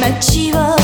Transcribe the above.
街を